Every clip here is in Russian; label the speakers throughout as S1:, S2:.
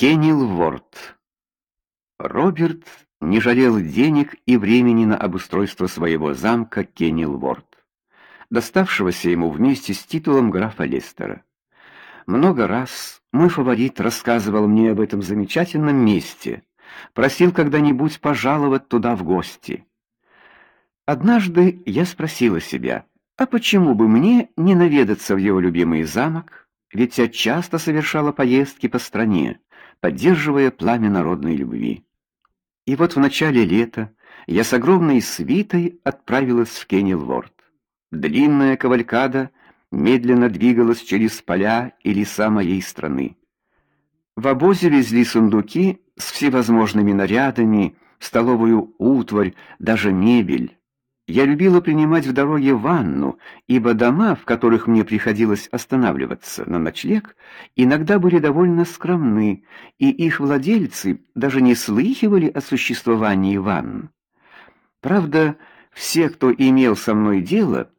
S1: Кеннилворд. Роберт не жалел денег и времени на обустройство своего замка Кеннилворд, доставшегося ему вместе с титулом графа Лестера. Много раз мой фаворит рассказывал мне об этом замечательном месте, просил когда-нибудь пожаловать туда в гости. Однажды я спросила себя, а почему бы мне не наведаться в его любимый замок, ведь я часто совершала поездки по стране, поддерживая пламя народной любви. И вот в начале лета я с огромной свитой отправилась в Кенилворд. Длинная кавалькада медленно двигалась через поля и леса моей страны. В обозе везли сундуки с всевозможными нарядами, столовую утварь, даже мебель. Я любила принимать в дороге ванну, ибо дома, в которых мне приходилось останавливаться на ночлег, иногда были довольно скромны, и их владельцы даже не слыхивали о существовании ванн. Правда, все, кто имел со мной дело,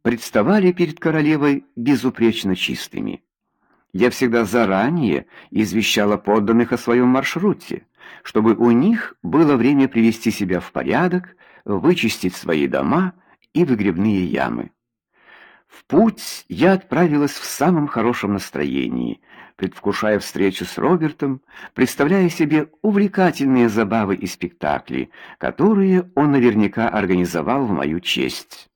S1: представали перед королевой безупречно чистыми. Я всегда заранее извещала подданных о своем маршруте, чтобы у них было время привести себя в порядок вычистить свои дома и выгребные ямы. В путь я отправилась в самом хорошем настроении, предвкушая встречу с Робертом, представляя себе увлекательные забавы и спектакли, которые он наверняка организовал в мою честь.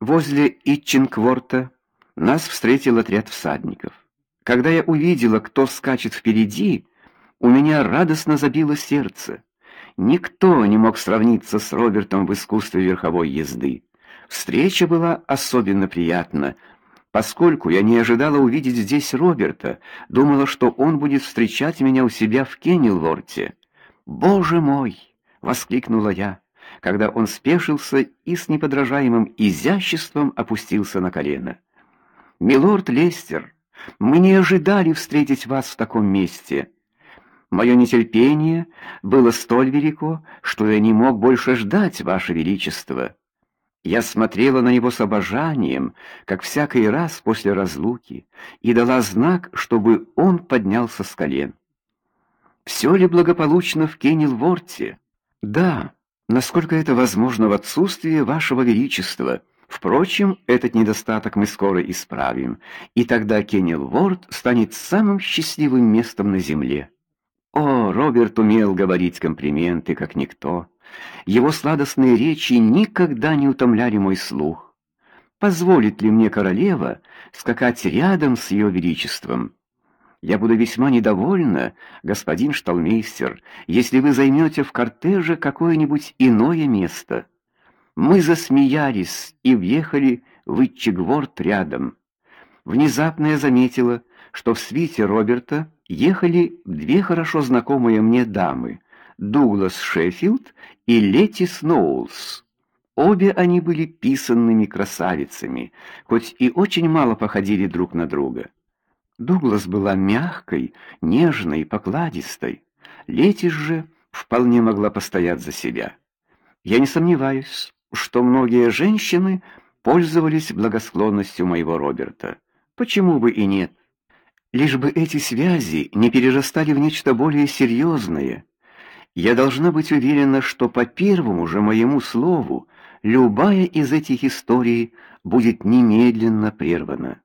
S1: Возле Итченкворта нас встретил отряд всадников. Когда я увидела, кто скачет впереди, у меня радостно забилось сердце. Никто не мог сравниться с Робертом в искусстве верховой езды. Встреча была особенно приятна, поскольку я не ожидала увидеть здесь Роберта, думала, что он будет встречать меня у себя в Кенилворте. "Боже мой!" воскликнула я, когда он спешился и с неподражаемым изяществом опустился на колено. "Милорд Лестер, мы не ожидали встретить вас в таком месте." Мое нетерпение было столь велико, что я не мог больше ждать, ваше величество. Я смотрела на него с обожанием, как всякий раз после разлуки, и дала знак, чтобы он поднялся с колен. Все ли благополучно в Кенилворте? Да, насколько это возможно в отсутствии вашего величества. Впрочем, этот недостаток мы скоро исправим, и тогда Кенилворт станет самым счастливым местом на земле. О, Роберт умел говорить комплименты, как никто. Его сладостные речи никогда не утомляли мой слух. Позволит ли мне королева скакать рядом с ее величеством? Я буду весьма недовольна, господин шталмейстер, если вы займете в кортеже какое-нибудь иное место. Мы засмеялись и въехали в Итчегворд рядом. Внезапно я заметила, что в свите Роберта ехали две хорошо знакомые мне дамы: Дуглас Шеффилд и Лети Сноулс. Обе они были писанными красавицами, хоть и очень мало походили друг на друга. Дуглас была мягкой, нежной, покладистой. Лети же вполне могла постоять за себя. Я не сомневаюсь, что многие женщины пользовались благосклонностью моего Роберта. Почему бы и нет? Лишь бы эти связи не перерастали в нечто более серьезное. Я должна быть уверена, что по первому же моему слову любая из этих историй будет немедленно прервана.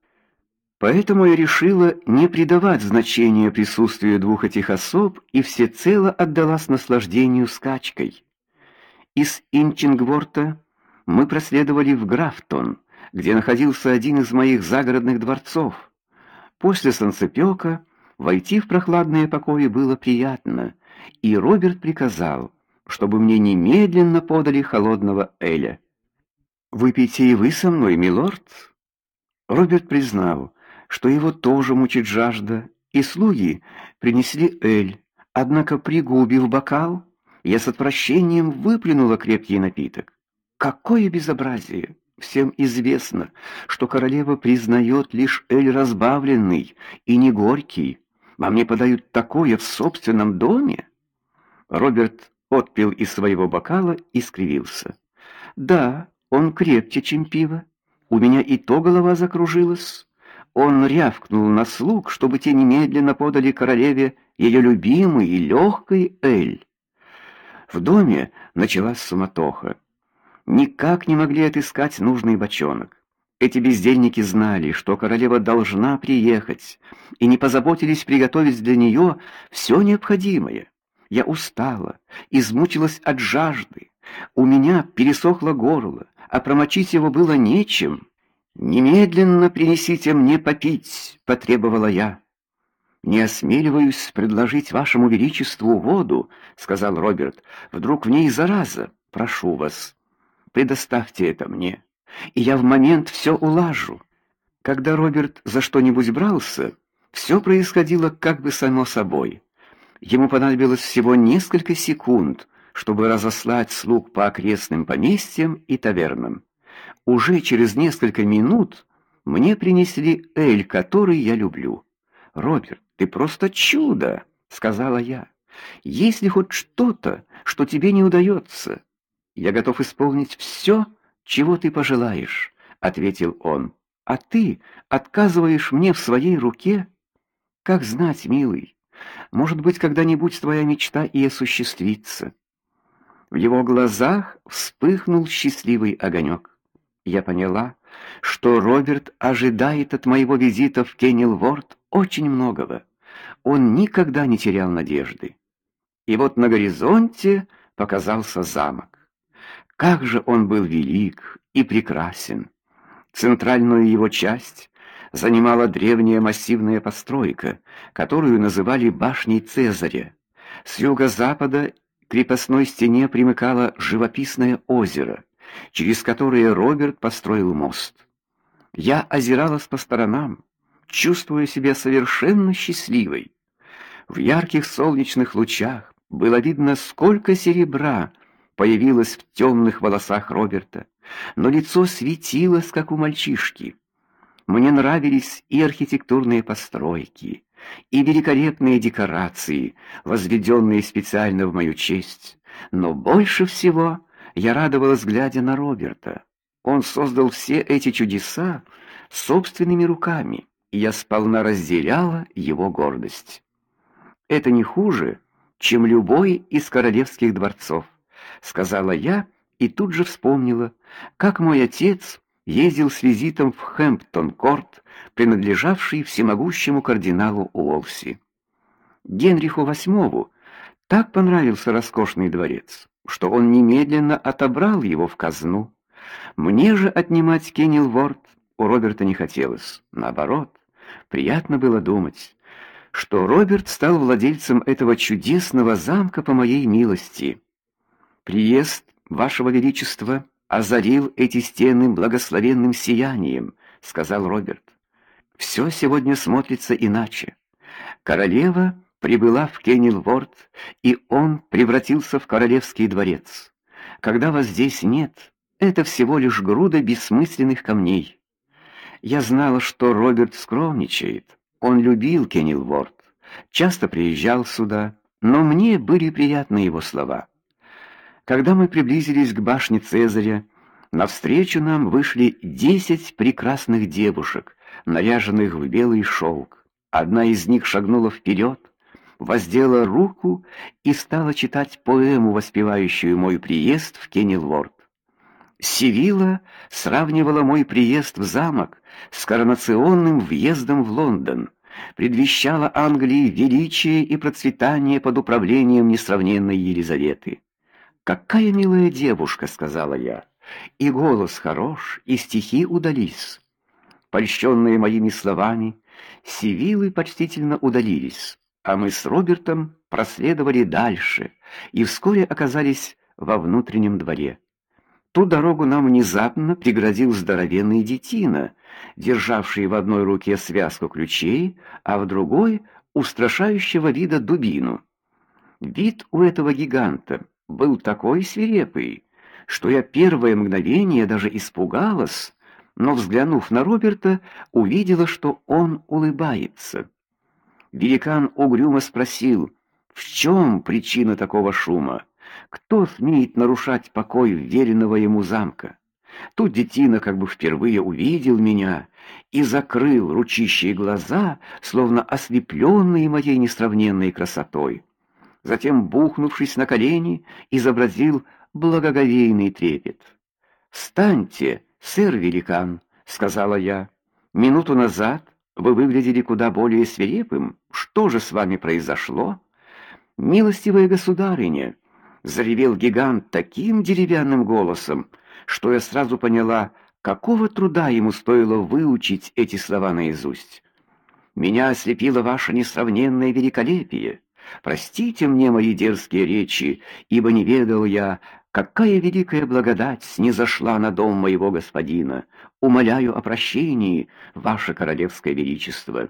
S1: Поэтому я решила не придавать значения присутствию двух этих особ и всецело отдалась наслаждению скачкой. Из Инчингворта мы проследовали в Графтон, где находился один из моих загородных дворцов. После солнцепёка войти в прохладные покои было приятно, и Роберт приказал, чтобы мне немедленно подали холодного эля. Выпейте и вы со мной, милорд. Роберт признал, что его тоже мучит жажда, и слуги принесли эль. Однако, пригубив бокал, я с отвращением выплюнула крепкий напиток. Какое безобразие! Всем известно, что королева признает лишь эль разбавленный и не горький. А мне подают такое в собственном доме. Роберт отпил из своего бокала и скривился. Да, он крепче, чем пиво. У меня и то голова закружилась. Он рявкнул на слуг, чтобы те немедленно подали королеве ее любимый и легкий эль. В доме началась суматоха. Никак не могли отыскать нужный бочонок. Эти бездельники знали, что королева должна приехать, и не позаботились приготовить для нее все необходимое. Я устала, измучилась от жажды. У меня пересохло горло, а промочить его было нечем. Немедленно принесите мне попить, потребовала я. Не осмеливаюсь предложить вашему величеству воду, сказал Роберт. Вдруг в ней зараза. Прошу вас, предоставьте это мне, и я в момент все улажу. Когда Роберт за что-нибудь брался, все происходило как бы само собой. Ему понадобилось всего несколько секунд, чтобы разослать слуг по окрестным поместьям и тавернам. Уже через несколько минут мне принесли эль, который я люблю. Роберт, ты просто чудо, сказала я. Если хоть что-то, что тебе не удается, я готов исполнить все, чего ты пожелаешь, ответил он. А ты отказываешь мне в своей руке? Как знать, милый, может быть, когда-нибудь твоя мечта и осуществится. В его глазах вспыхнул счастливый огонек. Я поняла, что Роберт ожидает от моего визита в Кеннелворд очень многого. Он никогда не терял надежды. И вот на горизонте показался замок. Как же он был велик и прекрасен. Центральную его часть занимала древняя массивная постройка, которую называли башней Цезаря. С юго-запада к крепостной стене примыкало живописное озеро через которые Роберт построил мост. Я озиралась по сторонам, чувствуя себя совершенно счастливой. В ярких солнечных лучах было видно, сколько серебра появилось в темных волосах Роберта, но лицо светилось, как у мальчишки. Мне нравились и архитектурные постройки, и великолепные декорации, возведенные специально в мою честь, но больше всего я радовалась, глядя на Роберта. Он создал все эти чудеса собственными руками, и я сполна разделяла его гордость. Это не хуже, чем любой из королевских дворцов, сказала я и тут же вспомнила, как мой отец ездил с визитом в Хэмптон-корт, принадлежавший всемогущему кардиналу Уолси. Генриху VIII так понравился роскошный дворец, что он немедленно отобрал его в казну. Мне же отнимать Кеннелворд у Роберта не хотелось. Наоборот, приятно было думать, что Роберт стал владельцем этого чудесного замка по моей милости. Приезд вашего величества озарил эти стены благословенным сиянием, сказал Роберт. Все сегодня смотрится иначе. Королева прибыла в Кенилворд, и он превратился в королевский дворец. Когда вас здесь нет, это всего лишь груда бессмысленных камней. Я знала, что Роберт скромничает. Он любил Кенилворд, часто приезжал сюда, но мне были приятны его слова. Когда мы приблизились к башне Цезаря, навстречу нам вышли десять прекрасных девушек, наряженных в белый шелк. Одна из них шагнула вперед, воздела руку и стала читать поэму, воспевающую мой приезд в Кенилворд. Сивила сравнивала мой приезд в замок с коронационным въездом в Лондон, предвещала Англии величие и процветание под управлением несравненной Елизаветы. Какая милая девушка, сказала я. И голос хорош, и стихи удались. Польщенные моими словами, Сивилы почтительно удалились а мы с Робертом проследовали дальше и вскоре оказались во внутреннем дворе. Ту дорогу нам внезапно преградил здоровенный детина, державший в одной руке связку ключей, а в другой устрашающего вида дубину. Вид у этого гиганта был такой свирепый, что я первое мгновение даже испугалась, но взглянув на Роберта, увидела, что он улыбается. Великан угрюмо спросил: "В чем причина такого шума? Кто смеет нарушать покой веренного ему замка?" Тут детина как бы впервые увидел меня и закрыл ручищие глаза, словно ослепленные моей несравненной красотой. Затем, бухнувшись на колени, изобразил благоговейный трепет. "Встаньте, сэр великан", сказала я. "Минуту назад вы выглядели куда более свирепым. Что же с вами произошло?" "Милостивая государыня", заревел гигант таким деревянным голосом, что я сразу поняла, какого труда ему стоило выучить эти слова наизусть. Меня ослепило ваше несравненное великолепие. Простите мне мои дерзкие речи, ибо не ведал я, какая великая благодать снизошла на дом моего господина. Умоляю о прощении, ваше королевское величество.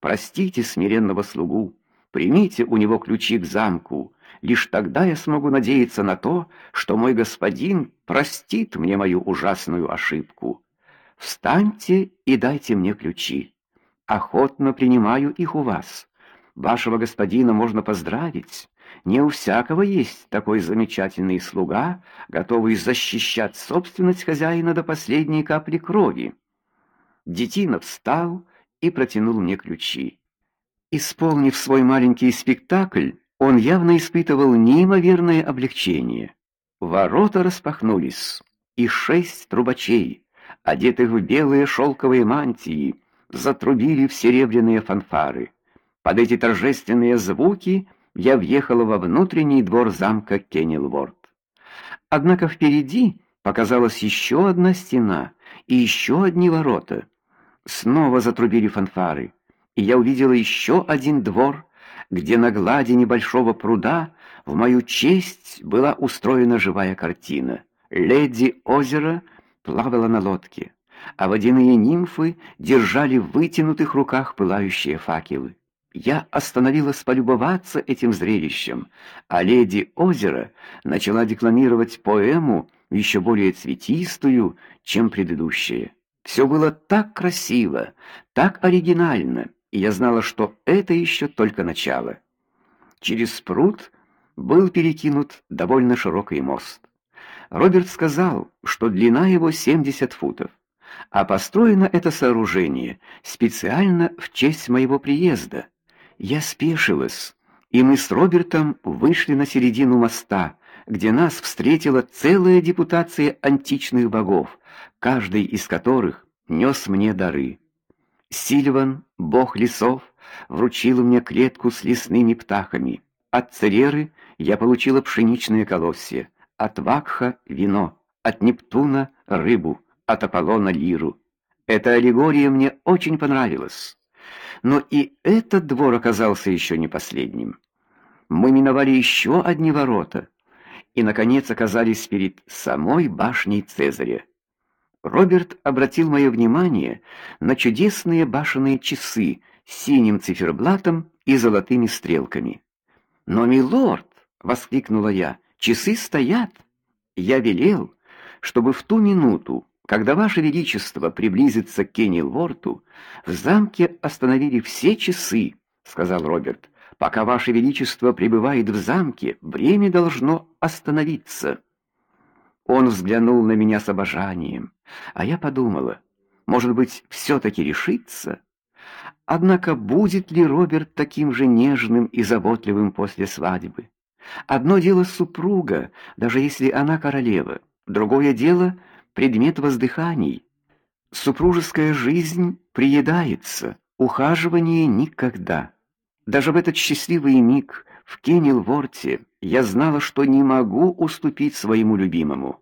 S1: Простите смиренного слугу, примите у него ключи к замку. Лишь тогда я смогу надеяться на то, что мой господин простит мне мою ужасную ошибку. Встаньте и дайте мне ключи. Охотно принимаю их у вас. Вашего господина можно поздравить. Не у всякого есть такой замечательный слуга, готовый защищать собственность хозяина до последней капли крови. Детина встал и протянул мне ключи. Исполнив свой маленький спектакль, он явно испытывал неимоверное облегчение. Ворота распахнулись, и шесть трубачей, одетых в белые шелковые мантии, затрубили в серебряные фанфары. Под эти торжественные звуки я въехала во внутренний двор замка Кеннелворд. Однако впереди показалась еще одна стена и еще одни ворота. Снова затрубили фанфары, и я увидела еще один двор, где на глади небольшого пруда в мою честь была устроена живая картина. Леди озера плавала на лодке, а водяные нимфы держали в вытянутых руках пылающие факелы. Я остановилась полюбоваться этим зрелищем, а леди Озера начала декламировать поэму еще более цветистую, чем предыдущая. Все было так красиво, так оригинально, и я знала, что это еще только начало. Через пруд был перекинут довольно широкий мост. Роберт сказал, что длина его 70 футов, а построено это сооружение специально в честь моего приезда. Я спешилась, и мы с Робертом вышли на середину моста, где нас встретила целая депутация античных богов, каждый из которых нес мне дары. Сильван, бог лесов, вручил мне клетку с лесными птахами. От Цереры я получила пшеничные колосья, от Вакха вино, от Нептуна рыбу, от Аполлона лиру. Эта аллегория мне очень понравилась. Но и этот двор оказался еще не последним. Мы миновали еще одни ворота и наконец оказались перед самой башней Цезаря. Роберт обратил мое внимание на чудесные башенные часы с синим циферблатом и золотыми стрелками. "Но милорд", воскликнула я. "Часы стоят. Я велел, чтобы в ту минуту, когда ваше величество приблизится к Кенилворту, в замке остановили все часы, сказал Роберт. Пока ваше величество пребывает в замке, время должно остановиться. Он взглянул на меня с обожанием, а я подумала, может быть, все таки решится. Однако будет ли Роберт таким же нежным и заботливым после свадьбы? Одно дело супруга, даже если она королева, другое дело предмет воздыханий. Супружеская жизнь приедается, ухаживание никогда. Даже в этот счастливый миг в Кенилворте я знала, что не могу уступить своему любимому.